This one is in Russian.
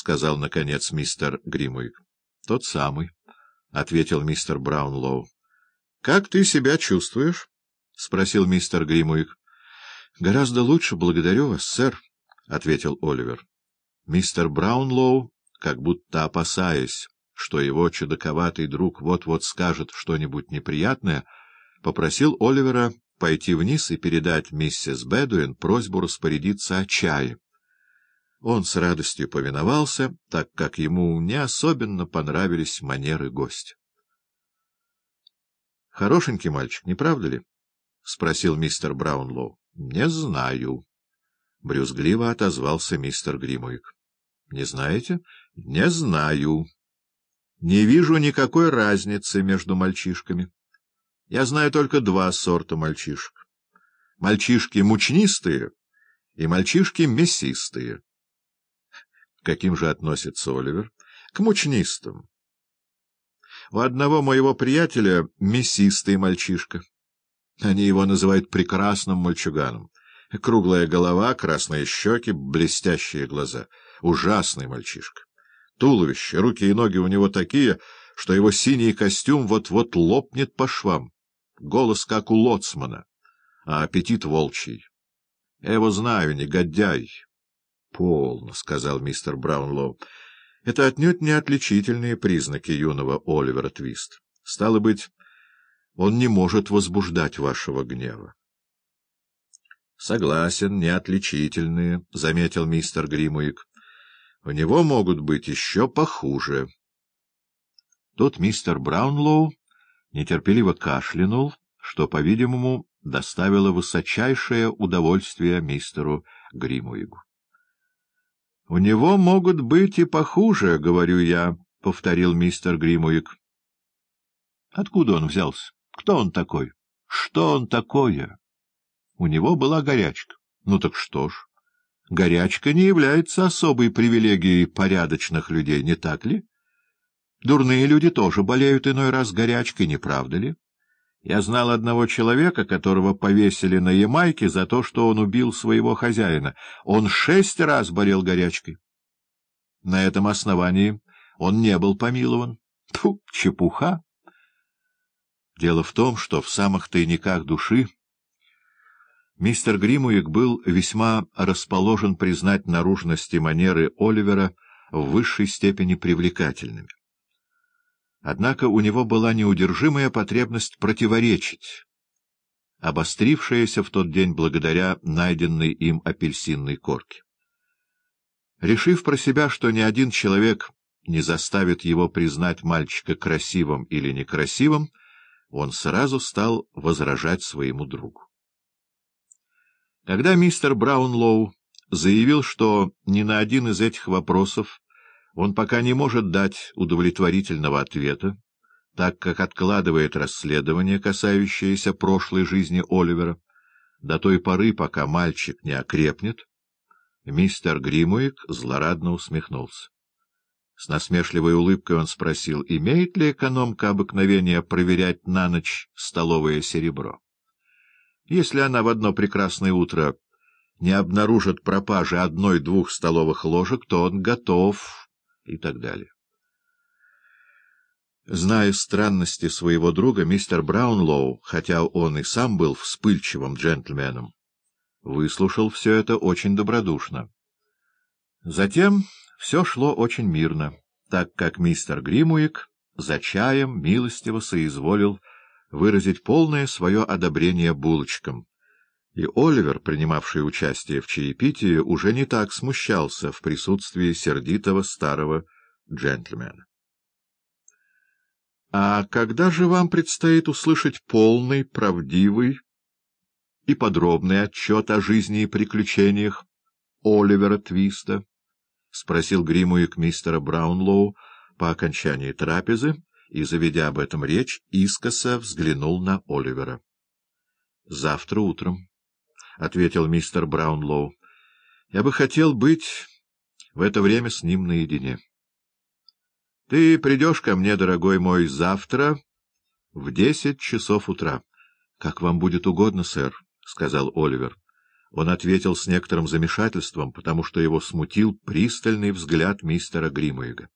сказал, наконец, мистер Гримуик. — Тот самый, — ответил мистер Браунлоу. — Как ты себя чувствуешь? — спросил мистер Гримуик. — Гораздо лучше, благодарю вас, сэр, — ответил Оливер. Мистер Браунлоу, как будто опасаясь, что его чудаковатый друг вот-вот скажет что-нибудь неприятное, попросил Оливера пойти вниз и передать миссис Бедуин просьбу распорядиться о чае. Он с радостью повиновался, так как ему не особенно понравились манеры гостя. — Хорошенький мальчик, не правда ли? — спросил мистер Браунлоу. — Не знаю. Брюзгливо отозвался мистер Гримуик. — Не знаете? — Не знаю. Не вижу никакой разницы между мальчишками. Я знаю только два сорта мальчишек. Мальчишки мучнистые и мальчишки мясистые. — каким же относится Оливер? — К мучнистым. У одного моего приятеля мясистый мальчишка. Они его называют прекрасным мальчуганом. Круглая голова, красные щеки, блестящие глаза. Ужасный мальчишка. Туловище, руки и ноги у него такие, что его синий костюм вот-вот лопнет по швам. Голос как у лоцмана, а аппетит волчий. Я его знаю, негодяй. — Полно, — сказал мистер Браунлоу. — Это отнюдь не отличительные признаки юного Оливера Твист. Стало быть, он не может возбуждать вашего гнева. — Согласен, не отличительные, — заметил мистер Гримуик. — У него могут быть еще похуже. Тут мистер Браунлоу нетерпеливо кашлянул, что, по-видимому, доставило высочайшее удовольствие мистеру Гримуигу. — У него могут быть и похуже, — говорю я, — повторил мистер Гримуик. — Откуда он взялся? Кто он такой? Что он такое? У него была горячка. Ну так что ж, горячка не является особой привилегией порядочных людей, не так ли? Дурные люди тоже болеют иной раз горячкой, не правда ли? Я знал одного человека, которого повесили на Ямайке за то, что он убил своего хозяина. Он шесть раз болел горячкой. На этом основании он не был помилован. Тьфу, чепуха! Дело в том, что в самых тайниках души мистер Гримуик был весьма расположен признать наружности манеры Оливера в высшей степени привлекательными. Однако у него была неудержимая потребность противоречить, обострившаяся в тот день благодаря найденной им апельсинной корке. Решив про себя, что ни один человек не заставит его признать мальчика красивым или некрасивым, он сразу стал возражать своему другу. Когда мистер Браунлоу заявил, что ни на один из этих вопросов он пока не может дать удовлетворительного ответа, так как откладывает расследование, касающееся прошлой жизни Оливера, до той поры, пока мальчик не окрепнет, мистер Гримуик злорадно усмехнулся. С насмешливой улыбкой он спросил, имеет ли экономка обыкновение проверять на ночь столовое серебро. Если она в одно прекрасное утро не обнаружит пропажи одной-двух столовых ложек, то он готов и так далее. Зная странности своего друга, мистер Браунлоу, хотя он и сам был вспыльчивым джентльменом, выслушал все это очень добродушно. Затем все шло очень мирно, так как мистер Гримуик за чаем милостиво соизволил выразить полное свое одобрение булочкам, и Оливер, принимавший участие в чаепитии, уже не так смущался в присутствии сердитого старого джентльмена. — А когда же вам предстоит услышать полный, правдивый и подробный отчет о жизни и приключениях Оливера Твиста? — спросил Гримуик мистера Браунлоу по окончании трапезы и, заведя об этом речь, искоса взглянул на Оливера. — Завтра утром. — ответил мистер Браунлоу. — Я бы хотел быть в это время с ним наедине. — Ты придешь ко мне, дорогой мой, завтра в десять часов утра. — Как вам будет угодно, сэр, — сказал Оливер. Он ответил с некоторым замешательством, потому что его смутил пристальный взгляд мистера Гримуига.